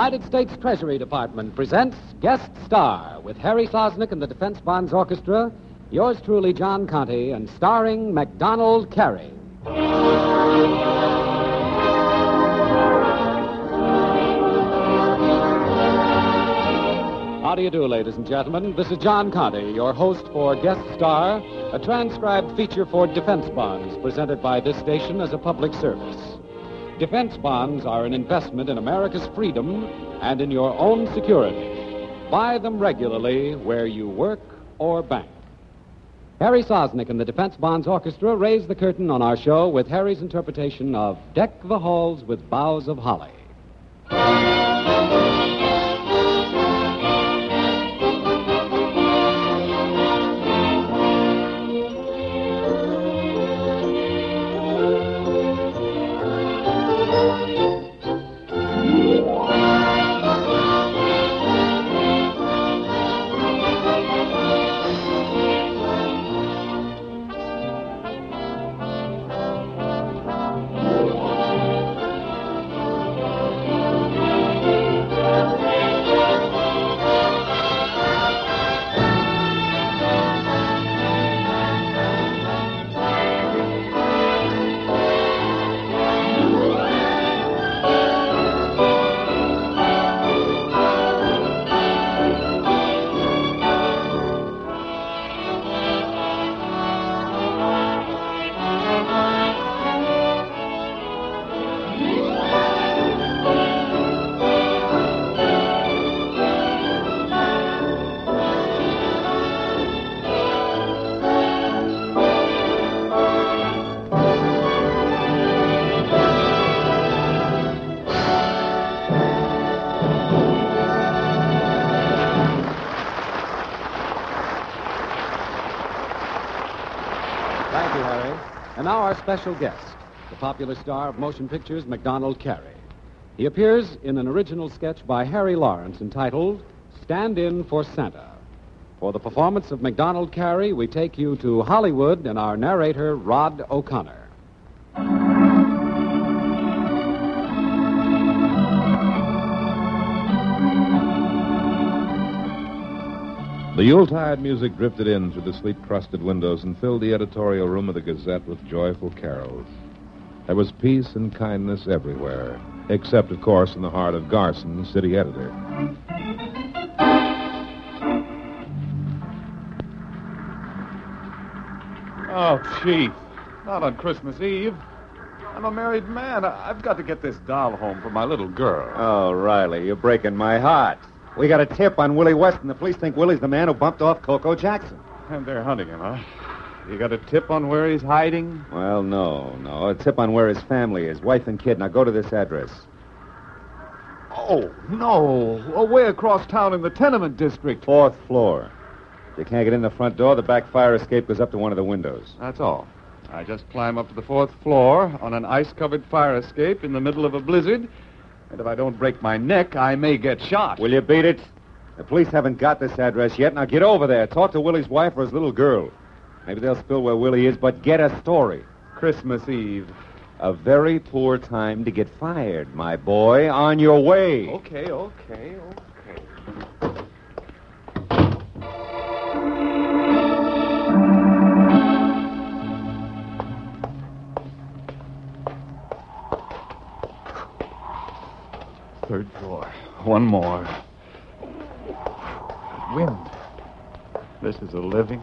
United States Treasury Department presents Guest Star with Harry Sosnick and the Defense Bonds Orchestra, yours truly, John Conte, and starring MacDonald Carey. How do you do, ladies and gentlemen? This is John Conte, your host for Guest Star, a transcribed feature for defense bonds presented by this station as a public service. Defense bonds are an investment in America's freedom and in your own security. Buy them regularly where you work or bank. Harry Sosnick and the Defense Bonds Orchestra raise the curtain on our show with Harry's interpretation of Deck the Halls with Boughs of Holly. Special guest, the popular star of motion pictures, MacDonald Carey. He appears in an original sketch by Harry Lawrence entitled Stand In for Santa. For the performance of MacDonald Carey, we take you to Hollywood and our narrator, Rod O'Connor. The Yuletide music drifted in through the sleep crusted windows and filled the editorial room of the Gazette with joyful carols. There was peace and kindness everywhere, except, of course, in the heart of Garson, city editor. Oh, Chief. Not on Christmas Eve. I'm a married man. I- I've got to get this doll home for my little girl. Oh, Riley, you're breaking my heart. We got a tip on Willie Weston. The police think Willie's the man who bumped off Coco Jackson. And they're hunting him, huh? You got a tip on where he's hiding? Well, no, no. A tip on where his family is, wife and kid. Now go to this address. Oh, no. Away across town in the tenement district. Fourth floor. If you can't get in the front door, the back fire escape goes up to one of the windows. That's all. I just climb up to the fourth floor on an ice covered fire escape in the middle of a blizzard. And if I don't break my neck, I may get shot. Will you beat it? The police haven't got this address yet. Now get over there. Talk to Willie's wife or his little girl. Maybe they'll spill where Willie is, but get a story. Christmas Eve. A very poor time to get fired, my boy. On your way. Okay, okay, okay. One more. Wind. This is a living.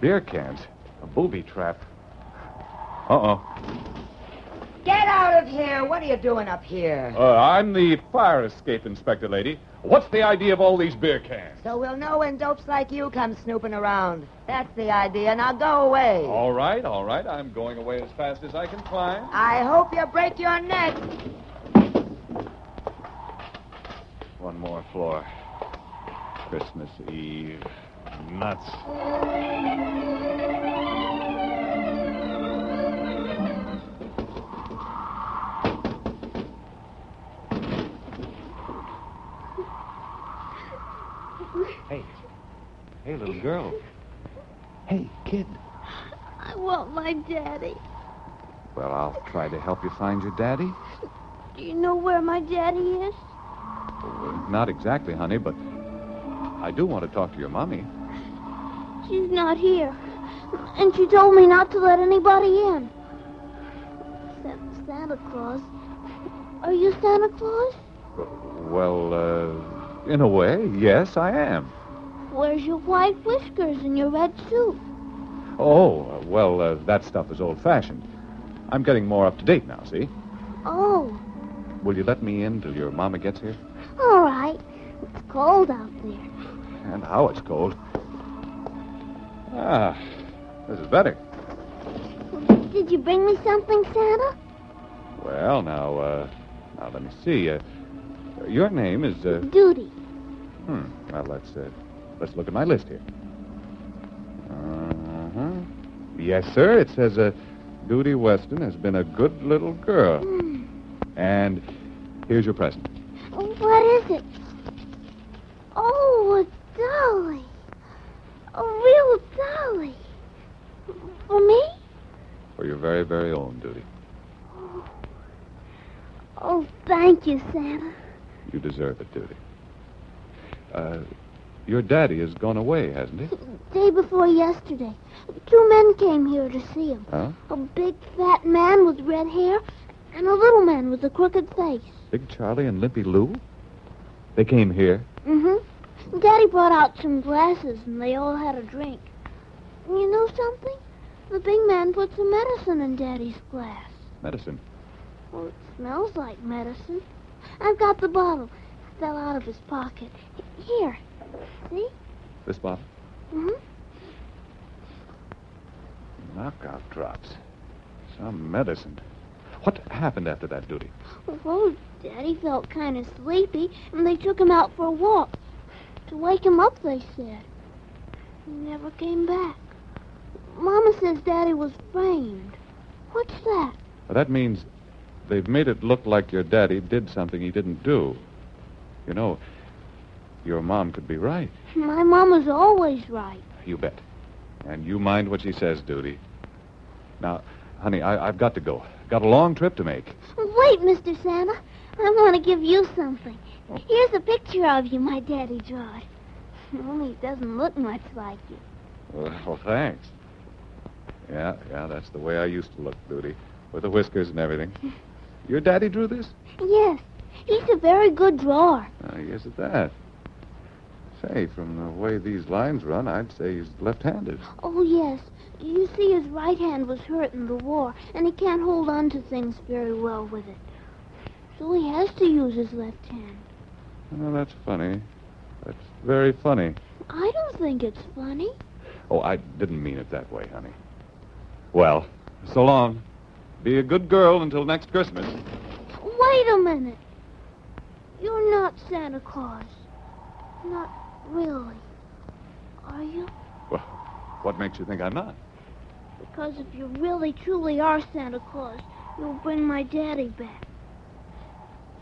Beer cans. A booby trap. Uh oh. Get out of here. What are you doing up here? Uh, I'm the fire escape inspector, lady. What's the idea of all these beer cans? So we'll know when dopes like you come snooping around. That's the idea. Now go away. All right, all right. I'm going away as fast as I can climb. I hope you break your neck. One more floor. Christmas Eve. Nuts. Hey. Hey, little girl. Hey, kid. I want my daddy. Well, I'll try to help you find your daddy. Do you know where my daddy is? Well, not exactly, honey, but I do want to talk to your mommy. She's not here. And she told me not to let anybody in. Except Santa Claus. Are you Santa Claus? Well, uh, in a way, yes, I am. Where's your white whiskers and your red suit? Oh, uh, well, uh, that stuff is old fashioned. I'm getting more up to date now, see? Oh, Will you let me in till your mama gets here? All right. It's cold out there. And how it's cold. Ah, this is better. Did you bring me something, Santa? Well, now, uh, now let me see. Uh, your name is, uh, Duty. hmm. Well, let's, uh, let's look at my list here. Uh-huh. Yes, sir. It says, uh, Duty Weston has been a good little girl. Hmm. And here's your present. What is it? Oh, a dolly. A real dolly. For me? For your very, very own duty. Oh, thank you, Santa. You deserve it, Duty. Uh, your daddy has gone away, hasn't he? Day before yesterday, two men came here to see him. Huh? A big fat man with red hair and a little man with a crooked face. Big Charlie and Limpy Lou? They came here. Mm-hmm. Daddy brought out some glasses and they all had a drink. You know something? The big man put some medicine in Daddy's glass. Medicine. Well, it smells like medicine. I've got the bottle. It fell out of his pocket. Here. See? This bottle? Mm-hmm. Knockout drops. Some medicine. What happened after that, Duty? Well, Daddy felt kind of sleepy, and they took him out for a walk. To wake him up, they said. He never came back. Mama says Daddy was framed. What's that? Well, that means they've made it look like your daddy did something he didn't do. You know, your mom could be right. My mama's always right. You bet. And you mind what she says, Duty. Now, honey, I, I've got to go. Got a long trip to make. Wait, Mr. Santa. I want to give you something. Here's a picture of you my daddy drawed. Only it doesn't look much like you. Well, thanks. Yeah, yeah, that's the way I used to look, Duty, with the whiskers and everything. Your daddy drew this? Yes, he's a very good drawer. Uh, yes, at that. Say, from the way these lines run, I'd say he's left-handed. Oh, yes. You see, his right hand was hurt in the war, and he can't hold on to things very well with it. So he has to use his left hand. Well, that's funny. That's very funny. I don't think it's funny. Oh, I didn't mean it that way, honey. Well, so long. Be a good girl until next Christmas. Wait a minute. You're not Santa Claus. Not really. Are you? Well, what makes you think I'm not? Because if you really, truly are Santa Claus, you'll bring my daddy back.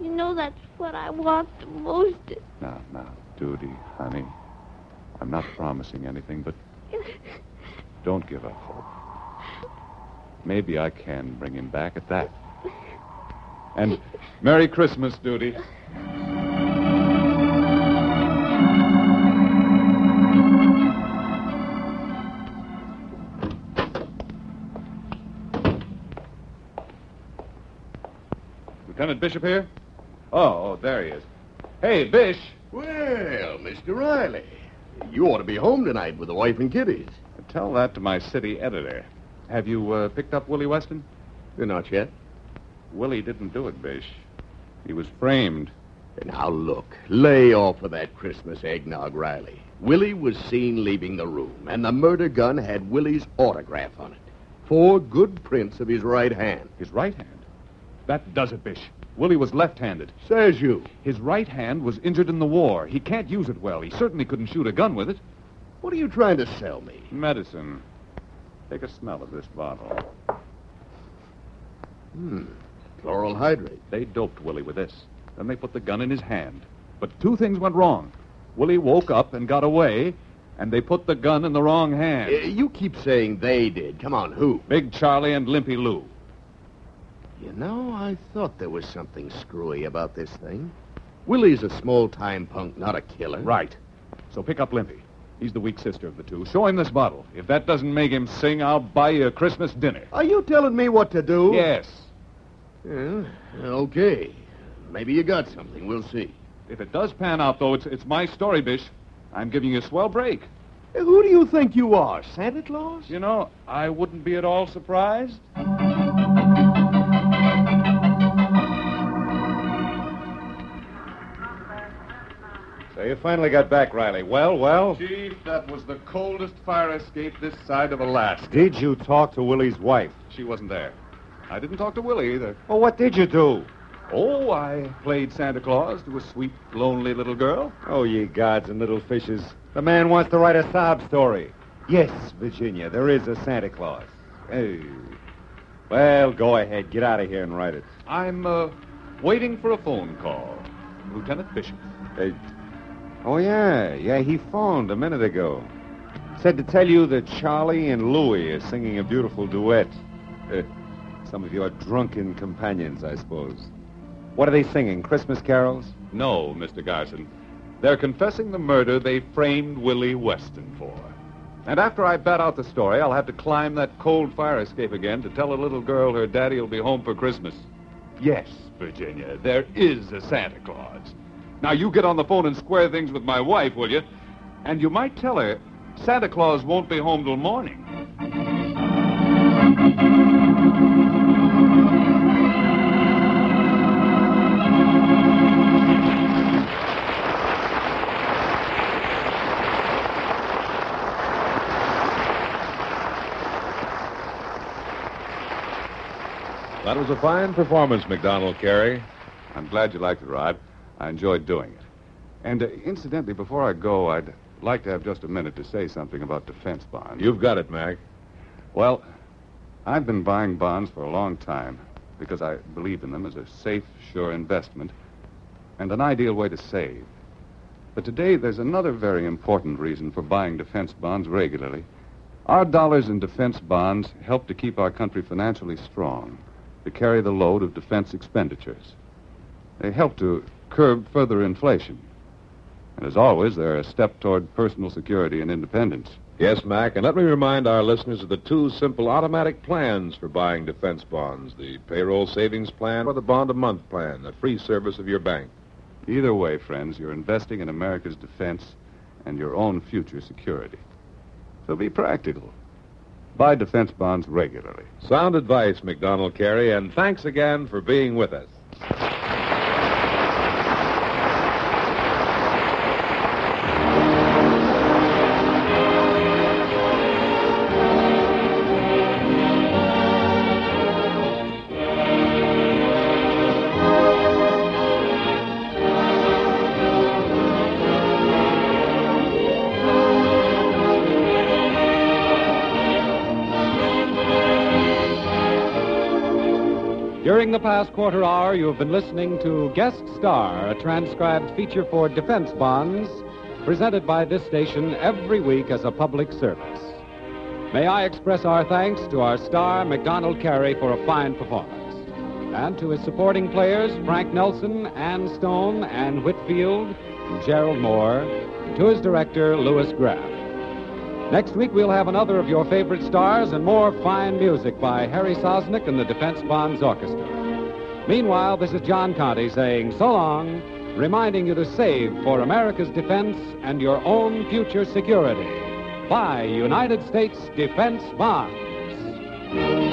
You know that's what I want the most. Now, now, Duty, honey. I'm not promising anything, but don't give up hope. Maybe I can bring him back at that. And Merry Christmas, Duty. Lieutenant Bishop here? Oh, oh, there he is. Hey, Bish. Well, Mr. Riley, you ought to be home tonight with the wife and kiddies. Tell that to my city editor. Have you uh, picked up Willie Weston? You're not yet. Willie didn't do it, Bish. He was framed. Now, look, lay off of that Christmas eggnog, Riley. Willie was seen leaving the room, and the murder gun had Willie's autograph on it. Four good prints of his right hand. His right hand. That does it, Bish. Willie was left-handed. Says you. His right hand was injured in the war. He can't use it well. He certainly couldn't shoot a gun with it. What are you trying to sell me? Medicine. Take a smell of this bottle. Hmm. Chloral hydrate. They doped Willie with this. Then they put the gun in his hand. But two things went wrong. Willie woke up and got away, and they put the gun in the wrong hand. Uh, you keep saying they did. Come on, who? Big Charlie and Limpy Lou. You know, I thought there was something screwy about this thing. Willie's a small-time punk, not a killer. Right. So pick up Limpy. He's the weak sister of the two. Show him this bottle. If that doesn't make him sing, I'll buy you a Christmas dinner. Are you telling me what to do? Yes. Yeah, okay. Maybe you got something. We'll see. If it does pan out, though, it's, it's my story, Bish. I'm giving you a swell break. Who do you think you are, Santa Claus? You know, I wouldn't be at all surprised. So you finally got back, Riley. Well, well? Chief, that was the coldest fire escape this side of Alaska. Did you talk to Willie's wife? She wasn't there. I didn't talk to Willie either. Well, what did you do? Oh, I played Santa Claus to a sweet, lonely little girl. Oh, ye gods and little fishes. The man wants to write a sob story. Yes, Virginia, there is a Santa Claus. Hey. Well, go ahead. Get out of here and write it. I'm uh, waiting for a phone call. Lieutenant Bishop. Hey. Oh, yeah. Yeah, he phoned a minute ago. Said to tell you that Charlie and Louie are singing a beautiful duet. Uh, some of your drunken companions, I suppose. What are they singing? Christmas carols? No, Mr. Garson. They're confessing the murder they framed Willie Weston for. And after I bat out the story, I'll have to climb that cold fire escape again to tell a little girl her daddy will be home for Christmas. Yes, Virginia, there is a Santa Claus. Now, you get on the phone and square things with my wife, will you? And you might tell her Santa Claus won't be home till morning. That was a fine performance, MacDonald Carey. I'm glad you liked it, Rod. I enjoyed doing it. And uh, incidentally, before I go, I'd like to have just a minute to say something about defense bonds. You've got it, Mac. Well, I've been buying bonds for a long time because I believe in them as a safe, sure investment and an ideal way to save. But today, there's another very important reason for buying defense bonds regularly. Our dollars in defense bonds help to keep our country financially strong, to carry the load of defense expenditures. They help to curb further inflation. And as always, they're a step toward personal security and independence. Yes, Mac, and let me remind our listeners of the two simple automatic plans for buying defense bonds the payroll savings plan or the bond a month plan, the free service of your bank. Either way, friends, you're investing in America's defense and your own future security. So be practical. Buy defense bonds regularly. Sound advice, MacDonald Carey, and thanks again for being with us. During the past quarter hour, you have been listening to Guest Star, a transcribed feature for defense bonds, presented by this station every week as a public service. May I express our thanks to our star, MacDonald Carey, for a fine performance, and to his supporting players, Frank Nelson, Ann Stone, Ann Whitfield, and Gerald Moore, and to his director, Louis Graff. Next week, we'll have another of your favorite stars and more fine music by Harry Sosnick and the Defense Bonds Orchestra. Meanwhile, this is John Conte saying so long, reminding you to save for America's defense and your own future security. Buy United States Defense Bonds.